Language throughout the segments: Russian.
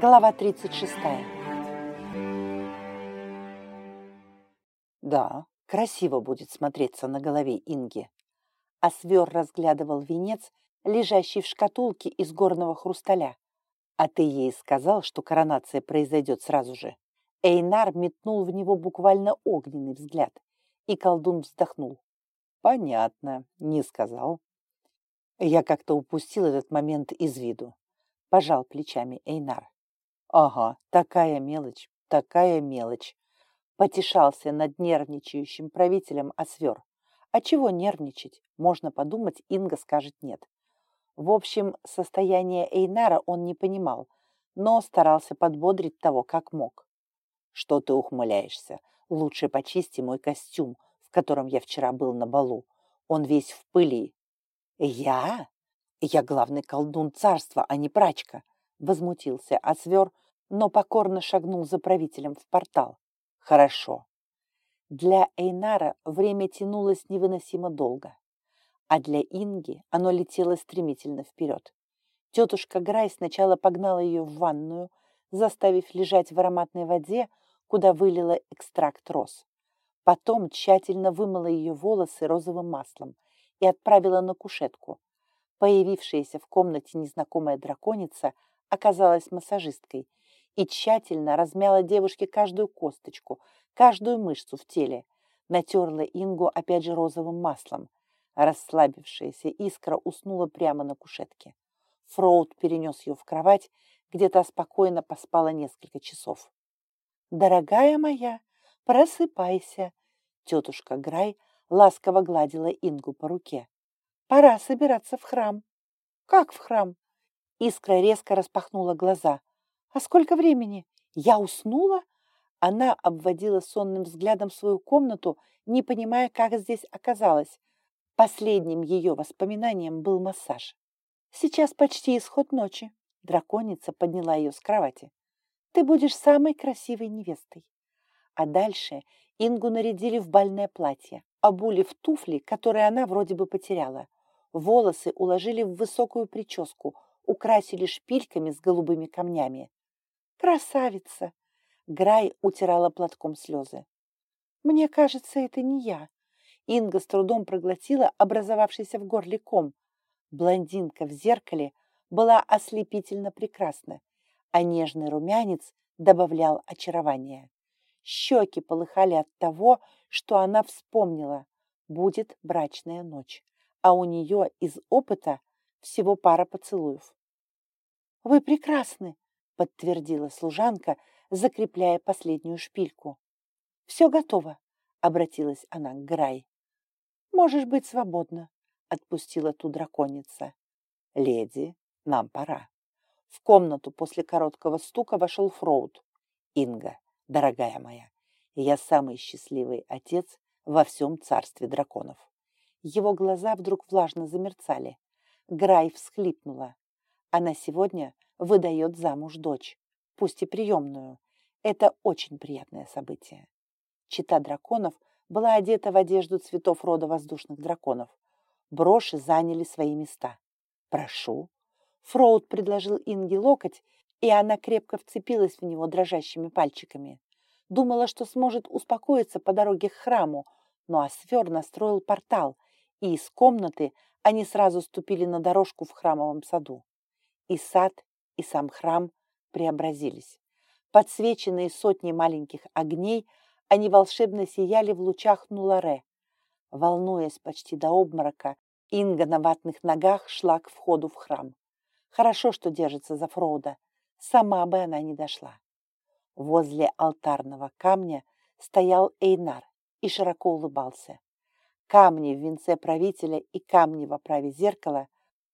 Глава 36. Да, красиво будет смотреться на голове Инги. А свер разглядывал венец, лежащий в шкатулке из горного хрусталя. А ты ей сказал, что коронация произойдет сразу же. Эйнар метнул в него буквально огненный взгляд, и колдун вздохнул. Понятно, не сказал. Я как-то упустил этот момент из виду. Пожал плечами Эйнар. Ага, такая мелочь, такая мелочь. Потешался над нервничающим правителем Освер. А чего нервничать? Можно подумать, Инга скажет нет. В общем, состояние Эйнара он не понимал, но старался подбодрить того, как мог. «Что ты ухмыляешься? Лучше почисти мой костюм, в котором я вчера был на балу. Он весь в пыли». «Я? Я главный колдун царства, а не прачка возмутился Освер, но покорно шагнул за правителем в портал. Хорошо. Для Эйнара время тянулось невыносимо долго, а для Инги оно летело стремительно вперед. Тетушка Грай сначала погнала ее в ванную, заставив лежать в ароматной воде, куда вылила экстракт роз. Потом тщательно вымыла ее волосы розовым маслом и отправила на кушетку. Появившаяся в комнате незнакомая драконица – оказалась массажисткой и тщательно размяла девушке каждую косточку, каждую мышцу в теле, натерла Ингу опять же розовым маслом. Расслабившаяся искра уснула прямо на кушетке. Фроуд перенес ее в кровать, где то спокойно поспала несколько часов. «Дорогая моя, просыпайся!» Тетушка Грай ласково гладила Ингу по руке. «Пора собираться в храм». «Как в храм?» Искра резко распахнула глаза. «А сколько времени? Я уснула?» Она обводила сонным взглядом свою комнату, не понимая, как здесь оказалась. Последним ее воспоминанием был массаж. «Сейчас почти исход ночи». Драконица подняла ее с кровати. «Ты будешь самой красивой невестой». А дальше Ингу нарядили в бальное платье, обули в туфли, которые она вроде бы потеряла. Волосы уложили в высокую прическу – украсили шпильками с голубыми камнями. «Красавица!» Грай утирала платком слезы. «Мне кажется, это не я». Инга с трудом проглотила образовавшийся в горле ком. Блондинка в зеркале была ослепительно прекрасна, а нежный румянец добавлял очарования. Щеки полыхали от того, что она вспомнила. Будет брачная ночь, а у нее из опыта всего пара поцелуев. «Вы прекрасны», — подтвердила служанка, закрепляя последнюю шпильку. «Все готово», — обратилась она к Грай. «Можешь быть свободна», — отпустила ту драконица. «Леди, нам пора». В комнату после короткого стука вошел Фроуд. «Инга, дорогая моя, я самый счастливый отец во всем царстве драконов». Его глаза вдруг влажно замерцали. Грай всхлипнула. Она сегодня выдает замуж дочь, пусть и приемную. Это очень приятное событие. Чита драконов была одета в одежду цветов рода воздушных драконов. Броши заняли свои места. «Прошу». Фроуд предложил Инге локоть, и она крепко вцепилась в него дрожащими пальчиками. Думала, что сможет успокоиться по дороге к храму, но Асфер настроил портал, и из комнаты они сразу ступили на дорожку в храмовом саду. И сад, и сам храм преобразились. Подсвеченные сотней маленьких огней, они волшебно сияли в лучах Нуларе. Волнуясь почти до обморока, Инга на ватных ногах шла к входу в храм. Хорошо, что держится за Фроуда. Сама бы она не дошла. Возле алтарного камня стоял Эйнар и широко улыбался. Камни в венце правителя и камни в оправе зеркала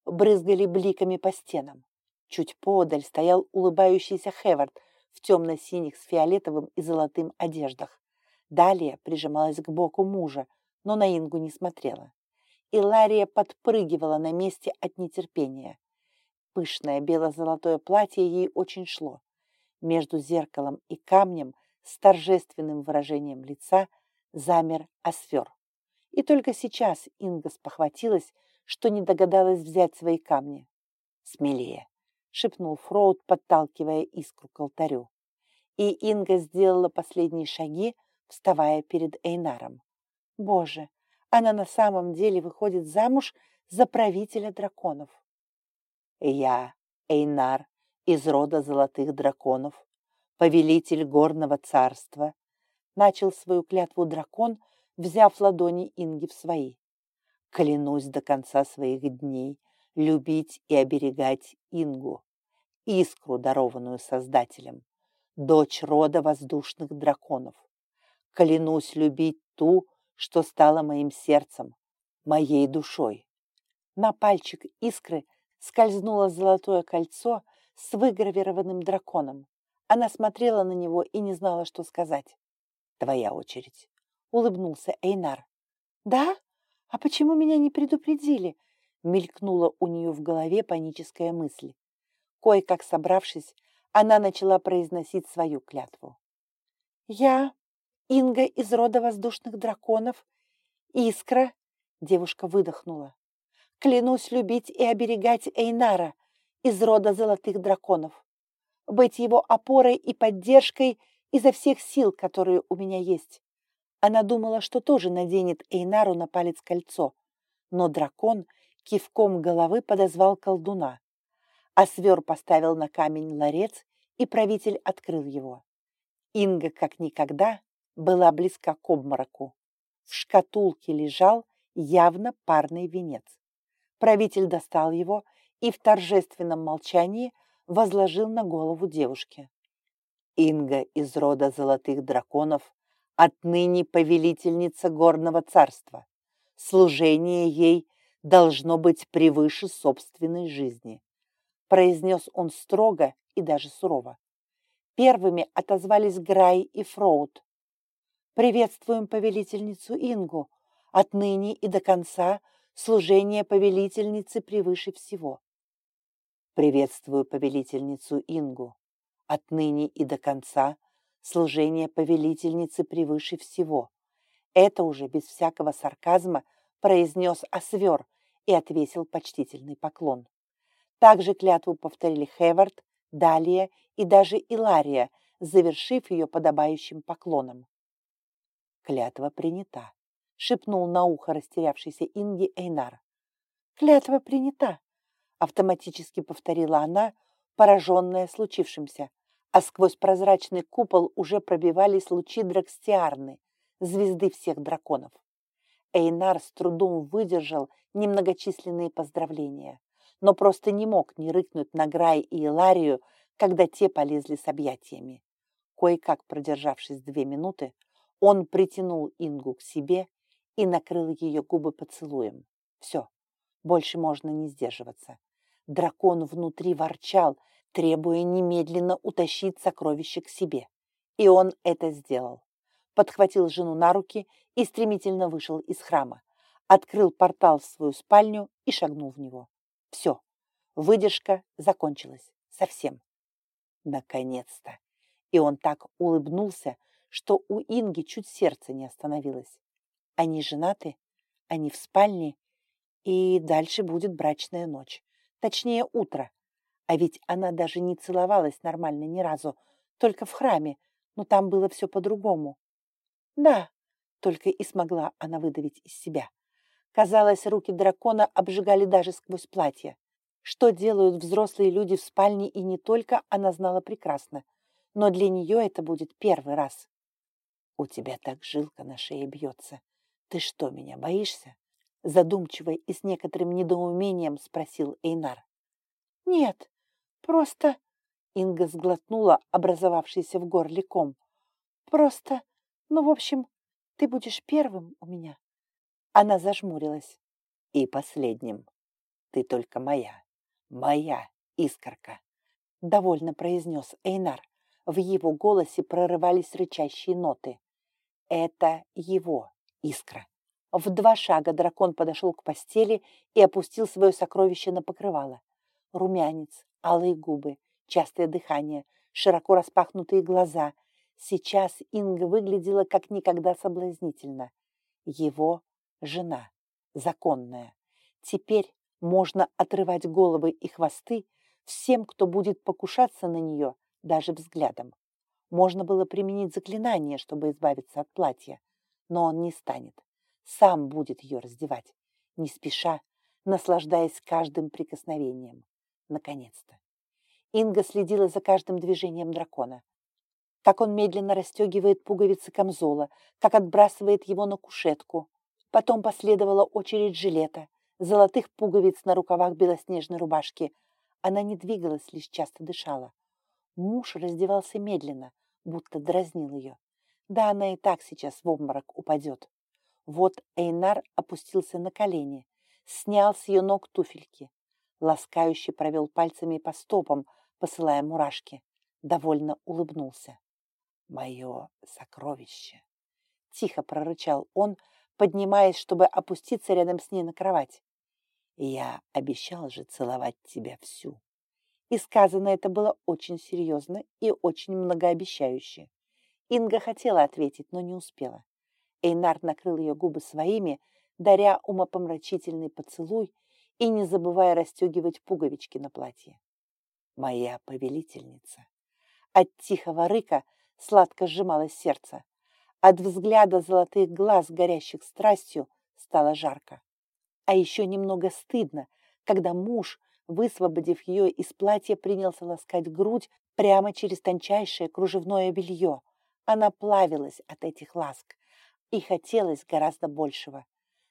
брызгали бликами по стенам. Чуть подаль стоял улыбающийся Хевард в темно-синих с фиолетовым и золотым одеждах. Далее прижималась к боку мужа, но на Ингу не смотрела. И Лария подпрыгивала на месте от нетерпения. Пышное бело-золотое платье ей очень шло. Между зеркалом и камнем с торжественным выражением лица замер Асфер. И только сейчас Инга спохватилась, что не догадалась взять свои камни. «Смелее!» Шепнул Фроуд, подталкивая искру к алтарю. И Инга сделала последние шаги, вставая перед Эйнаром. Боже, она на самом деле выходит замуж за правителя драконов. Я, Эйнар, из рода золотых драконов, повелитель горного царства, начал свою клятву дракон, взяв ладони Инги в свои. Клянусь до конца своих дней любить и оберегать Ингу, искру, дарованную Создателем, дочь рода воздушных драконов. Клянусь любить ту, что стала моим сердцем, моей душой. На пальчик искры скользнуло золотое кольцо с выгравированным драконом. Она смотрела на него и не знала, что сказать. «Твоя очередь», — улыбнулся Эйнар. «Да? А почему меня не предупредили?» Мелькнула у нее в голове паническая мысль. Кое-как собравшись, она начала произносить свою клятву. «Я, Инга из рода воздушных драконов, Искра», — девушка выдохнула, «клянусь любить и оберегать Эйнара из рода золотых драконов, быть его опорой и поддержкой изо всех сил, которые у меня есть». Она думала, что тоже наденет Эйнару на палец кольцо, но дракон — кивком головы подозвал колдуна. А свер поставил на камень ларец, и правитель открыл его. Инга, как никогда, была близка к обмороку. В шкатулке лежал явно парный венец. Правитель достал его и в торжественном молчании возложил на голову девушки. Инга из рода золотых драконов, отныне повелительница горного царства. Служение ей должно быть превыше собственной жизни, произнес он строго и даже сурово. Первыми отозвались Грай и Фроуд. «Приветствуем повелительницу Ингу. Отныне и до конца служение повелительницы превыше всего». «Приветствую повелительницу Ингу. Отныне и до конца служение повелительницы превыше всего». Это уже без всякого сарказма произнес Освер, и отвесил почтительный поклон. Также клятву повторили Хевард, Далия и даже Илария, завершив ее подобающим поклоном. «Клятва принята», — шепнул на ухо растерявшийся Инги Эйнар. «Клятва принята», — автоматически повторила она, пораженная случившимся, а сквозь прозрачный купол уже пробивались лучи Дракстиарны, звезды всех драконов. Эйнар с трудом выдержал немногочисленные поздравления, но просто не мог не рыкнуть на Грай и Иларию, когда те полезли с объятиями. Кое-как продержавшись две минуты, он притянул Ингу к себе и накрыл ее губы поцелуем. Все, больше можно не сдерживаться. Дракон внутри ворчал, требуя немедленно утащить сокровище к себе. И он это сделал. Подхватил жену на руки и стремительно вышел из храма открыл портал в свою спальню и шагнул в него. Все, выдержка закончилась. Совсем. Наконец-то. И он так улыбнулся, что у Инги чуть сердце не остановилось. Они женаты, они в спальне, и дальше будет брачная ночь. Точнее, утро. А ведь она даже не целовалась нормально ни разу, только в храме, но там было все по-другому. Да, только и смогла она выдавить из себя. Казалось, руки дракона обжигали даже сквозь платье. Что делают взрослые люди в спальне и не только, она знала прекрасно. Но для нее это будет первый раз. «У тебя так жилка на шее бьется. Ты что, меня боишься?» Задумчиво и с некоторым недоумением спросил Эйнар. «Нет, просто...» Инга сглотнула образовавшийся в горле ком. «Просто... Ну, в общем, ты будешь первым у меня». Она зажмурилась. И последним. Ты только моя, моя искорка. Довольно произнес Эйнар. В его голосе прорывались рычащие ноты. Это его искра. В два шага дракон подошел к постели и опустил свое сокровище на покрывало. Румянец, алые губы, частое дыхание, широко распахнутые глаза. Сейчас Инга выглядела как никогда соблазнительно. Его жена, законная. Теперь можно отрывать головы и хвосты, всем, кто будет покушаться на нее даже взглядом. Можно было применить заклинание, чтобы избавиться от платья, но он не станет. Сам будет ее раздевать, не спеша, наслаждаясь каждым прикосновением. Наконец-то. Инга следила за каждым движением дракона. Как он медленно расстегивает пуговицы камзола, как отбрасывает его на кушетку. Потом последовала очередь жилета, золотых пуговиц на рукавах белоснежной рубашки. Она не двигалась, лишь часто дышала. Муж раздевался медленно, будто дразнил ее. Да она и так сейчас в обморок упадет. Вот Эйнар опустился на колени, снял с ее ног туфельки. Ласкающе провел пальцами по стопам, посылая мурашки. Довольно улыбнулся. «Мое сокровище!» Тихо прорычал он, поднимаясь, чтобы опуститься рядом с ней на кровать. «Я обещал же целовать тебя всю». И сказано это было очень серьезно и очень многообещающе. Инга хотела ответить, но не успела. Эйнар накрыл ее губы своими, даря умопомрачительный поцелуй и не забывая расстегивать пуговички на платье. Моя повелительница. От тихого рыка сладко сжималось сердце. От взгляда золотых глаз, горящих страстью, стало жарко. А еще немного стыдно, когда муж, высвободив ее из платья, принялся ласкать грудь прямо через тончайшее кружевное белье. Она плавилась от этих ласк, и хотелось гораздо большего.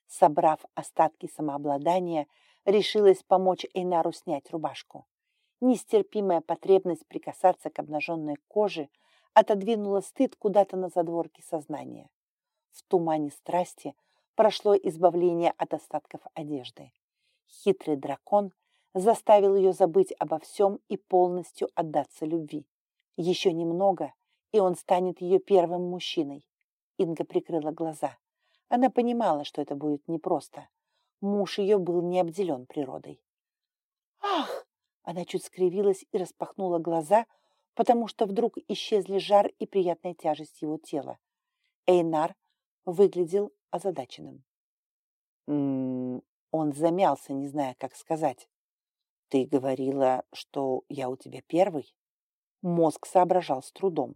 Собрав остатки самообладания, решилась помочь Эйнару снять рубашку. Нестерпимая потребность прикасаться к обнаженной коже отодвинула стыд куда-то на задворке сознания. В тумане страсти прошло избавление от остатков одежды. Хитрый дракон заставил ее забыть обо всем и полностью отдаться любви. Еще немного, и он станет ее первым мужчиной. Инга прикрыла глаза. Она понимала, что это будет непросто. Муж ее был не обделен природой. «Ах!» Она чуть скривилась и распахнула глаза, потому что вдруг исчезли жар и приятная тяжесть его тела. Эйнар выглядел озадаченным. М «М-м-м», -м, он замялся, не зная, как сказать. «Ты говорила, что я у тебя первый?» Мозг соображал с трудом.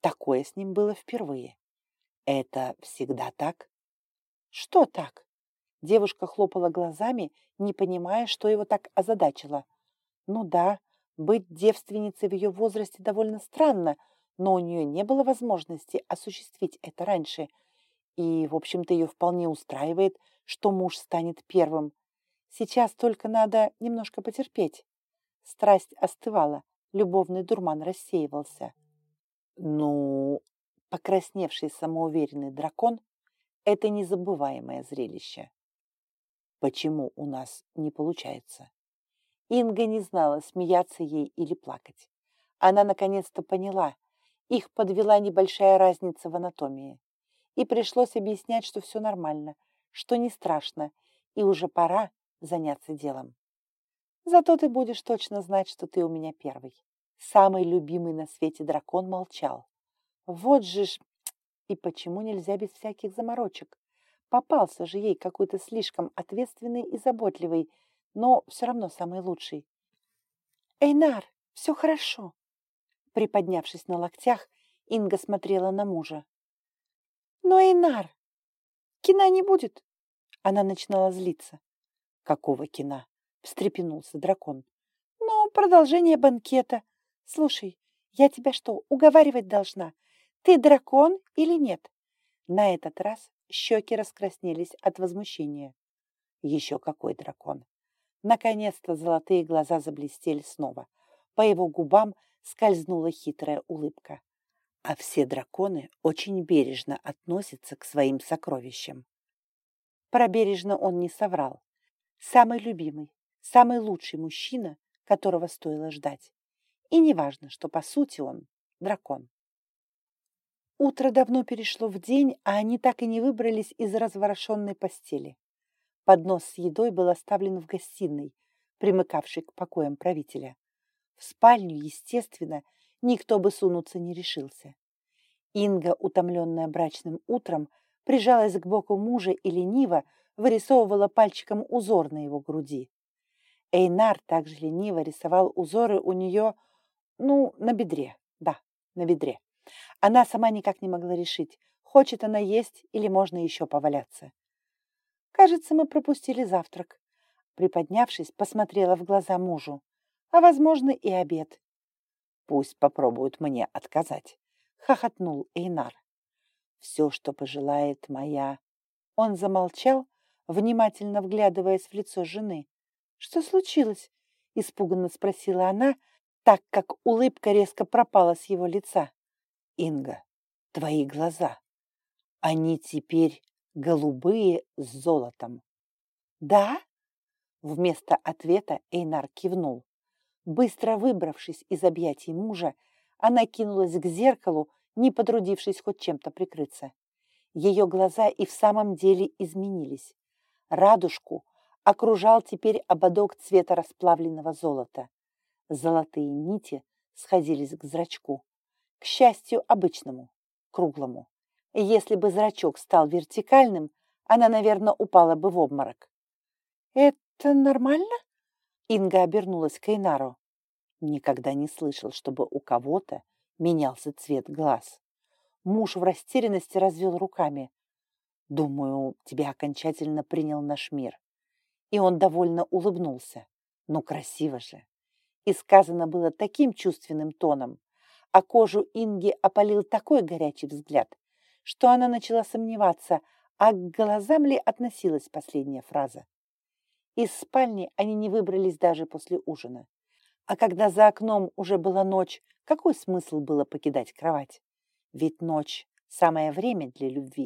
Такое с ним было впервые. Это всегда так? Что так? Девушка хлопала глазами, не понимая, что его так озадачило. Ну да, быть девственницей в ее возрасте довольно странно, но у нее не было возможности осуществить это раньше. И, в общем-то, ее вполне устраивает, что муж станет первым. Сейчас только надо немножко потерпеть. Страсть остывала, любовный дурман рассеивался. Ну, Покрасневший самоуверенный дракон – это незабываемое зрелище. Почему у нас не получается? Инга не знала, смеяться ей или плакать. Она наконец-то поняла, их подвела небольшая разница в анатомии. И пришлось объяснять, что все нормально, что не страшно, и уже пора заняться делом. Зато ты будешь точно знать, что ты у меня первый. Самый любимый на свете дракон молчал. Вот же ж... И почему нельзя без всяких заморочек? Попался же ей какой-то слишком ответственный и заботливый, но все равно самый лучший. «Эйнар, все хорошо!» Приподнявшись на локтях, Инга смотрела на мужа. «Но, Эйнар, кина не будет!» Она начинала злиться. «Какого кина?» — встрепенулся дракон. «Ну, продолжение банкета. Слушай, я тебя что, уговаривать должна? Ты дракон или нет? На этот раз щеки раскраснелись от возмущения. Еще какой дракон! Наконец-то золотые глаза заблестели снова. По его губам скользнула хитрая улыбка. А все драконы очень бережно относятся к своим сокровищам. Про бережно он не соврал. Самый любимый, самый лучший мужчина, которого стоило ждать. И неважно, что по сути он дракон. Утро давно перешло в день, а они так и не выбрались из разворошенной постели. Поднос с едой был оставлен в гостиной, примыкавшей к покоям правителя. В спальню, естественно, никто бы сунуться не решился. Инга, утомленная брачным утром, прижалась к боку мужа и лениво вырисовывала пальчиком узор на его груди. Эйнар также лениво рисовал узоры у нее, ну, на бедре, да, на бедре. Она сама никак не могла решить, хочет она есть или можно еще поваляться. Кажется, мы пропустили завтрак. Приподнявшись, посмотрела в глаза мужу. А, возможно, и обед. Пусть попробуют мне отказать. Хохотнул Эйнар. Все, что пожелает моя... Он замолчал, внимательно вглядываясь в лицо жены. «Что случилось?» — испуганно спросила она, так как улыбка резко пропала с его лица. «Инга, твои глаза. Они теперь голубые с золотом». «Да?» Вместо ответа Эйнар кивнул. Быстро выбравшись из объятий мужа, она кинулась к зеркалу, не потрудившись хоть чем-то прикрыться. Ее глаза и в самом деле изменились. Радужку окружал теперь ободок цвета расплавленного золота. Золотые нити сходились к зрачку. К счастью, обычному, круглому. Если бы зрачок стал вертикальным, она, наверное, упала бы в обморок. «Это нормально?» Инга обернулась к Эйнару. Никогда не слышал, чтобы у кого-то менялся цвет глаз. Муж в растерянности развел руками. «Думаю, тебя окончательно принял наш мир». И он довольно улыбнулся. «Ну, красиво же!» И сказано было таким чувственным тоном, а кожу Инги опалил такой горячий взгляд, что она начала сомневаться, а к глазам ли относилась последняя фраза. Из спальни они не выбрались даже после ужина. А когда за окном уже была ночь, какой смысл было покидать кровать? Ведь ночь – самое время для любви.